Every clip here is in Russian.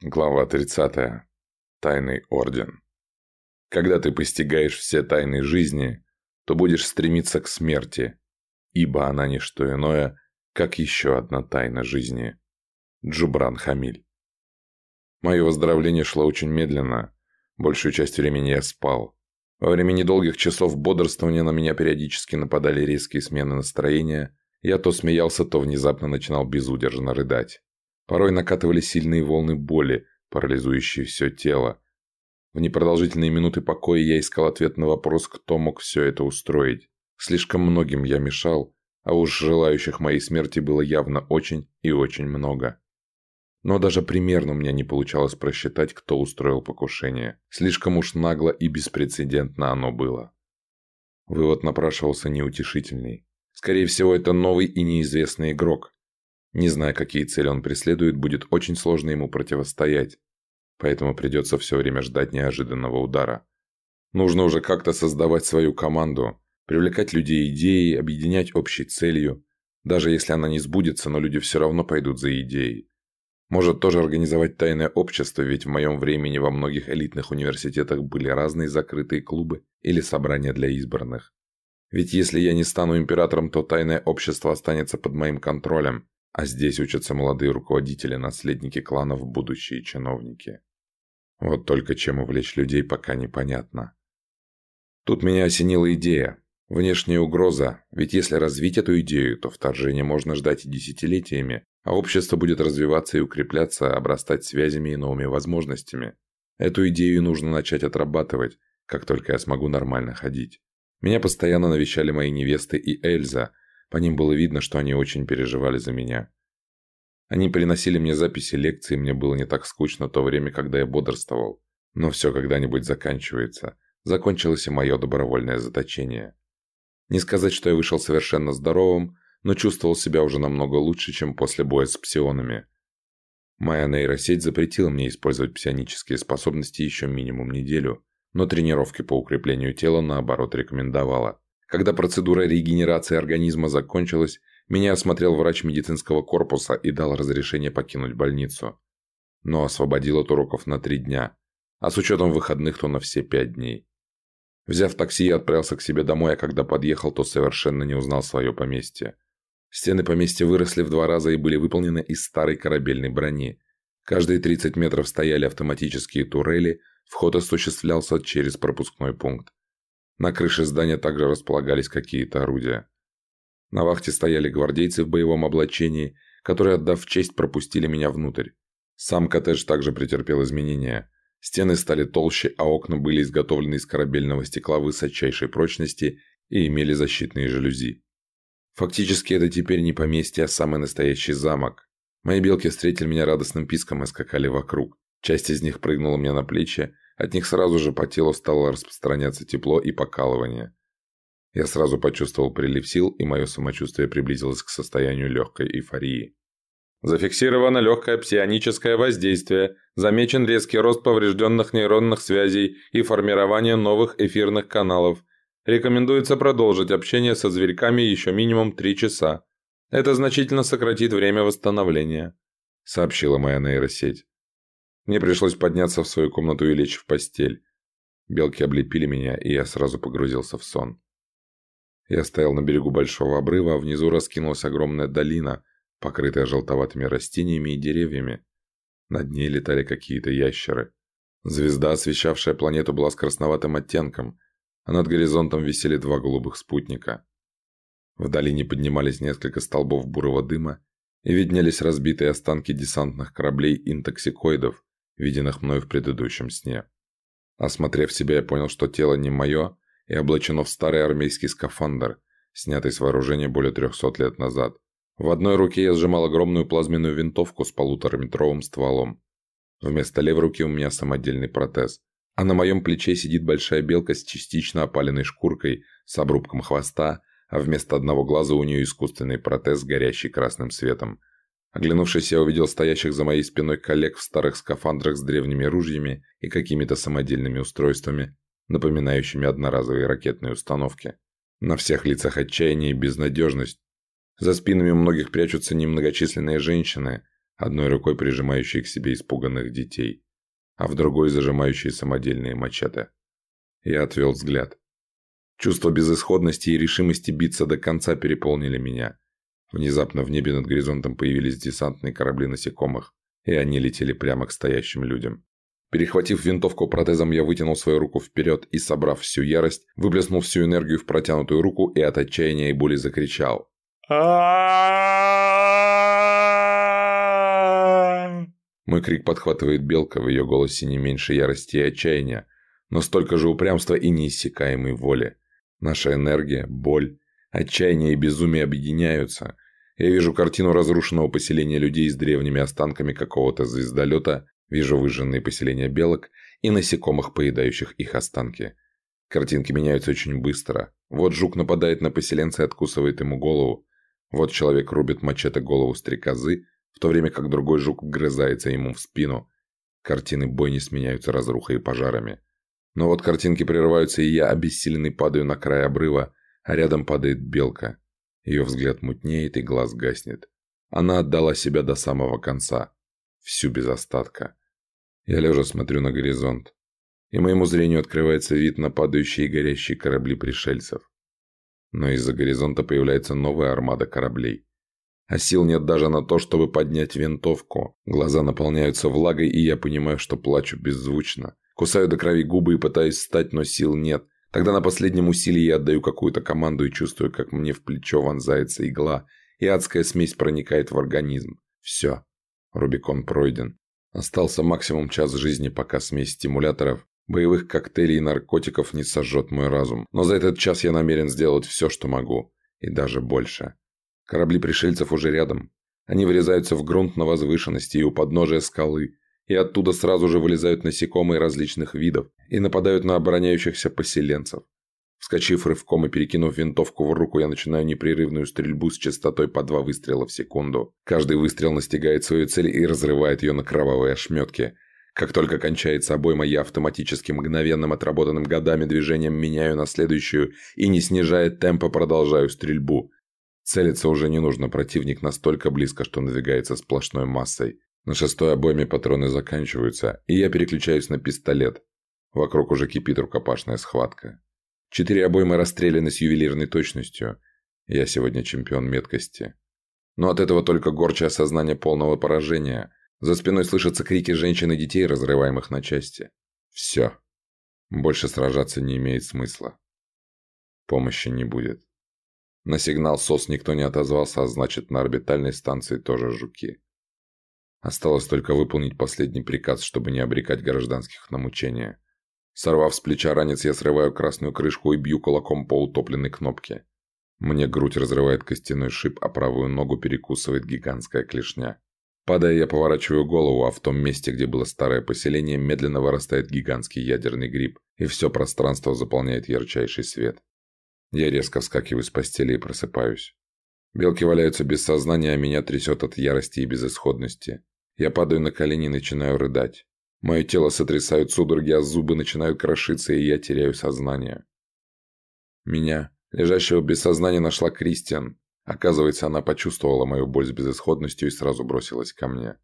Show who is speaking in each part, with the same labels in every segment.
Speaker 1: Глава 30. Тайный орден. Когда ты постигаешь все тайны жизни, то будешь стремиться к смерти, ибо она не что иное, как еще одна тайна жизни. Джубран Хамиль. Мое выздоровление шло очень медленно. Большую часть времени я спал. Во время недолгих часов бодрствования на меня периодически нападали резкие смены настроения. Я то смеялся, то внезапно начинал безудержно рыдать. Порой накатывали сильные волны боли, парализующие все тело. В непродолжительные минуты покоя я искал ответ на вопрос, кто мог все это устроить. Слишком многим я мешал, а уж желающих моей смерти было явно очень и очень много. Но даже примерно у меня не получалось просчитать, кто устроил покушение. Слишком уж нагло и беспрецедентно оно было. Вывод напрашивался неутешительный. Скорее всего, это новый и неизвестный игрок, не зная, какие цели он преследует, будет очень сложно ему противостоять. Поэтому придется все время ждать неожиданного удара. Нужно уже как-то создавать свою команду, привлекать людей идеей, объединять общей целью. Даже если она не сбудется, но люди все равно пойдут за идеей. Может тоже организовать тайное общество, ведь в моем времени во многих элитных университетах были разные закрытые клубы или собрания для избранных. Ведь если я не стану императором, то тайное общество останется под моим контролем, а здесь учатся молодые руководители, наследники кланов, будущие чиновники. Вот только чем увлечь людей пока непонятно. Тут меня осенила идея. Внешняя угроза, ведь если развить эту идею, то вторжение можно ждать и десятилетиями, а общество будет развиваться и укрепляться, обрастать связями и новыми возможностями. Эту идею нужно начать отрабатывать, как только я смогу нормально ходить. Меня постоянно навещали мои невесты и Эльза, по ним было видно, что они очень переживали за меня. Они приносили мне записи лекций, мне было не так скучно то время, когда я бодрствовал. Но все когда-нибудь заканчивается. Закончилось и мое добровольное заточение. Не сказать, что я вышел совершенно здоровым, но чувствовал себя уже намного лучше, чем после боя с псионами. Моя нейросеть запретила мне использовать псионические способности еще минимум неделю, но тренировки по укреплению тела наоборот рекомендовала. Когда процедура регенерации организма закончилась, меня осмотрел врач медицинского корпуса и дал разрешение покинуть больницу. Но освободил от уроков на три дня, а с учетом выходных то на все пять дней. Взяв такси, я отправился к себе домой, а когда подъехал, то совершенно не узнал свое поместье. Стены поместья выросли в два раза и были выполнены из старой корабельной брони. Каждые 30 метров стояли автоматические турели, вход осуществлялся через пропускной пункт. На крыше здания также располагались какие-то орудия. На вахте стояли гвардейцы в боевом облачении, которые, отдав честь, пропустили меня внутрь. Сам коттедж также претерпел изменения. Стены стали толще, а окна были изготовлены из корабельного стекла высочайшей прочности и имели защитные жалюзи. Фактически это теперь не поместье, а самый настоящий замок. Мои белки встретили меня радостным писком и скакали вокруг. Часть из них прыгнула мне на плечи, от них сразу же по телу стало распространяться тепло и покалывание. Я сразу почувствовал прилив сил, и мое самочувствие приблизилось к состоянию легкой эйфории. Зафиксировано легкое псионическое воздействие, замечен резкий рост поврежденных нейронных связей и формирование новых эфирных каналов. Рекомендуется продолжить общение со зверьками еще минимум 3 часа. Это значительно сократит время восстановления», — сообщила моя нейросеть. Мне пришлось подняться в свою комнату и лечь в постель. Белки облепили меня, и я сразу погрузился в сон. Я стоял на берегу большого обрыва, а внизу раскинулась огромная долина, покрытая желтоватыми растениями и деревьями. Над ней летали какие-то ящеры. Звезда, освещавшая планету, была с красноватым оттенком, а над горизонтом висели два голубых спутника. В долине поднимались несколько столбов бурого дыма и виднелись разбитые останки десантных кораблей интоксикоидов, виденных мной в предыдущем сне. Осмотрев себя, я понял, что тело не мое и облачено в старый армейский скафандр, снятый с вооружения более 300 лет назад. В одной руке я сжимал огромную плазменную винтовку с полутораметровым стволом. Вместо левой руки у меня самодельный протез, а на моем плече сидит большая белка с частично опаленной шкуркой, с обрубком хвоста, а вместо одного глаза у нее искусственный протез, горящий красным светом. Оглянувшись, я увидел стоящих за моей спиной коллег в старых скафандрах с древними ружьями и какими-то самодельными устройствами, напоминающими одноразовые ракетные установки. На всех лицах отчаяние и безнадежность. За спинами многих прячутся немногочисленные женщины, одной рукой прижимающие к себе испуганных детей, а в другой зажимающие самодельные мачете. Я отвел взгляд. Чувство безысходности и решимости биться до конца переполнили меня. Внезапно в небе над горизонтом появились десантные корабли насекомых, и они летели прямо к стоящим людям. Перехватив винтовку протезом, я вытянул свою руку вперед и, собрав всю ярость, выплеснул всю энергию в протянутую руку и от отчаяния и боли закричал. Мой крик подхватывает белка, в ее голосе не меньше ярости и отчаяния, но столько же упрямства и неиссякаемой воли. Наша энергия, боль, отчаяние и безумие объединяются. Я вижу картину разрушенного поселения людей с древними останками какого-то звездолета, вижу выжженные поселения белок и насекомых, поедающих их останки. Картинки меняются очень быстро. Вот жук нападает на поселенца и откусывает ему голову. Вот человек рубит мачете голову стрекозы, в то время как другой жук вгрызается ему в спину. Картины бойни сменяются разрухой и пожарами. Но вот картинки прерываются, и я, обессиленный, падаю на край обрыва, а рядом падает белка. Ее взгляд мутнеет, и глаз гаснет. Она отдала себя до самого конца. Всю без остатка. Я лежа смотрю на горизонт. И моему зрению открывается вид на падающие и горящие корабли пришельцев. Но из-за горизонта появляется новая армада кораблей. А сил нет даже на то, чтобы поднять винтовку. Глаза наполняются влагой, и я понимаю, что плачу беззвучно. Кусаю до крови губы и пытаюсь встать, но сил нет. Тогда на последнем усилии я отдаю какую-то команду и чувствую, как мне в плечо вонзается игла, и адская смесь проникает в организм. Все. Рубикон пройден. Остался максимум час жизни, пока смесь стимуляторов, боевых коктейлей и наркотиков не сожжет мой разум. Но за этот час я намерен сделать все, что могу. И даже больше. Корабли пришельцев уже рядом. Они врезаются в грунт на возвышенности и у подножия скалы, и оттуда сразу же вылезают насекомые различных видов и нападают на обороняющихся поселенцев. Вскочив рывком и перекинув винтовку в руку, я начинаю непрерывную стрельбу с частотой по два выстрела в секунду. Каждый выстрел настигает свою цель и разрывает ее на кровавые ошметки. Как только кончается обойма, я автоматически мгновенным отработанным годами движением меняю на следующую и, не снижая темпа, продолжаю стрельбу. Целиться уже не нужно, противник настолько близко, что надвигается сплошной массой. На шестой обойме патроны заканчиваются, и я переключаюсь на пистолет. Вокруг уже кипит рукопашная схватка. Четыре обоймы расстреляны с ювелирной точностью. Я сегодня чемпион меткости. Но от этого только горче осознание полного поражения. За спиной слышатся крики женщин и детей, разрываемых на части. Все. Больше сражаться не имеет смысла. Помощи не будет. На сигнал СОС никто не отозвался, а значит на орбитальной станции тоже жуки. Осталось только выполнить последний приказ, чтобы не обрекать гражданских на мучения. Сорвав с плеча ранец, я срываю красную крышку и бью кулаком по утопленной кнопке. Мне грудь разрывает костяной шип, а правую ногу перекусывает гигантская клешня. Падая, я поворачиваю голову, а в том месте, где было старое поселение, медленно вырастает гигантский ядерный гриб, и все пространство заполняет ярчайший свет. Я резко вскакиваю с постели и просыпаюсь. Белки валяются без сознания, а меня трясет от ярости и безысходности. Я падаю на колени и начинаю рыдать. Мое тело сотрясают судороги, а зубы начинают крошиться, и я теряю сознание. Меня, лежащего без сознания, нашла Кристиан. Оказывается, она почувствовала мою боль с безысходностью и сразу бросилась ко мне.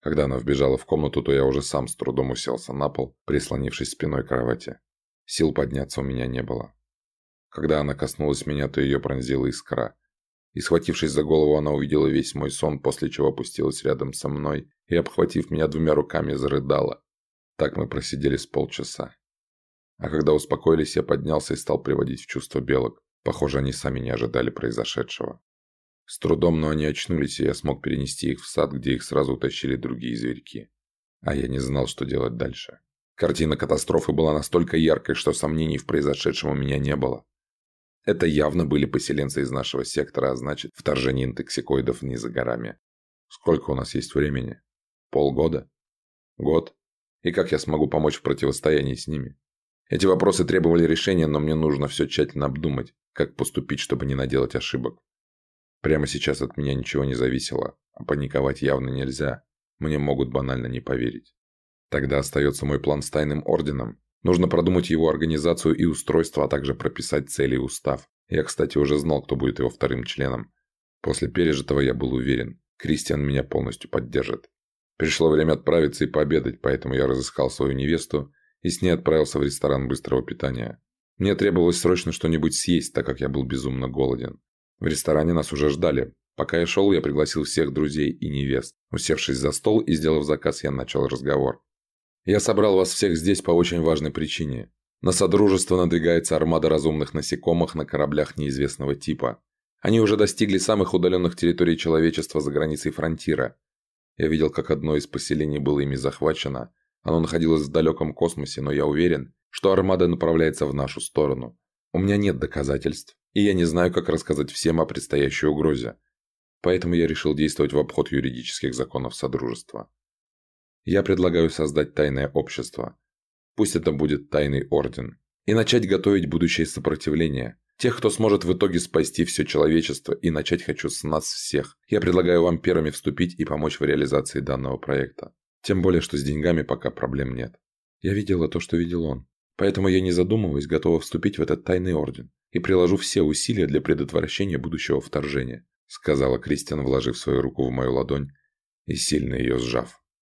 Speaker 1: Когда она вбежала в комнату, то я уже сам с трудом уселся на пол, прислонившись спиной к кровати. Сил подняться у меня не было. Когда она коснулась меня, то ее пронзила искра. И, схватившись за голову, она увидела весь мой сон, после чего опустилась рядом со мной и, обхватив меня двумя руками, зарыдала. Так мы просидели с полчаса. А когда успокоились, я поднялся и стал приводить в чувство белок. Похоже, они сами не ожидали произошедшего. С трудом, но они очнулись, и я смог перенести их в сад, где их сразу утащили другие зверьки. А я не знал, что делать дальше. Картина катастрофы была настолько яркой, что сомнений в произошедшем у меня не было. Это явно были поселенцы из нашего сектора, а значит, вторжение интоксикоидов не за горами. Сколько у нас есть времени? Полгода? Год? И как я смогу помочь в противостоянии с ними? Эти вопросы требовали решения, но мне нужно все тщательно обдумать, как поступить, чтобы не наделать ошибок. Прямо сейчас от меня ничего не зависело, а паниковать явно нельзя. Мне могут банально не поверить. Тогда остается мой план с тайным орденом, Нужно продумать его организацию и устройство, а также прописать цели и устав. Я, кстати, уже знал, кто будет его вторым членом. После пережитого я был уверен. Кристиан меня полностью поддержит. Пришло время отправиться и пообедать, поэтому я разыскал свою невесту и с ней отправился в ресторан быстрого питания. Мне требовалось срочно что-нибудь съесть, так как я был безумно голоден. В ресторане нас уже ждали. Пока я шел, я пригласил всех друзей и невест. Усевшись за стол и сделав заказ, я начал разговор. «Я собрал вас всех здесь по очень важной причине. На Содружество надвигается армада разумных насекомых на кораблях неизвестного типа. Они уже достигли самых удаленных территорий человечества за границей фронтира. Я видел, как одно из поселений было ими захвачено. Оно находилось в далеком космосе, но я уверен, что армада направляется в нашу сторону. У меня нет доказательств, и я не знаю, как рассказать всем о предстоящей угрозе. Поэтому я решил действовать в обход юридических законов Содружества. Я предлагаю создать тайное общество. Пусть это будет тайный орден. И начать готовить будущее сопротивление. Тех, кто сможет в итоге спасти все человечество и начать хочу с нас всех. Я предлагаю вам первыми вступить и помочь в реализации данного проекта. Тем более, что с деньгами пока проблем нет. Я видела то, что видел он. Поэтому я, не задумываясь, готова вступить в этот тайный орден и приложу все усилия для предотвращения будущего вторжения», сказала Кристиан, вложив свою руку в мою ладонь и сильно ее сжав.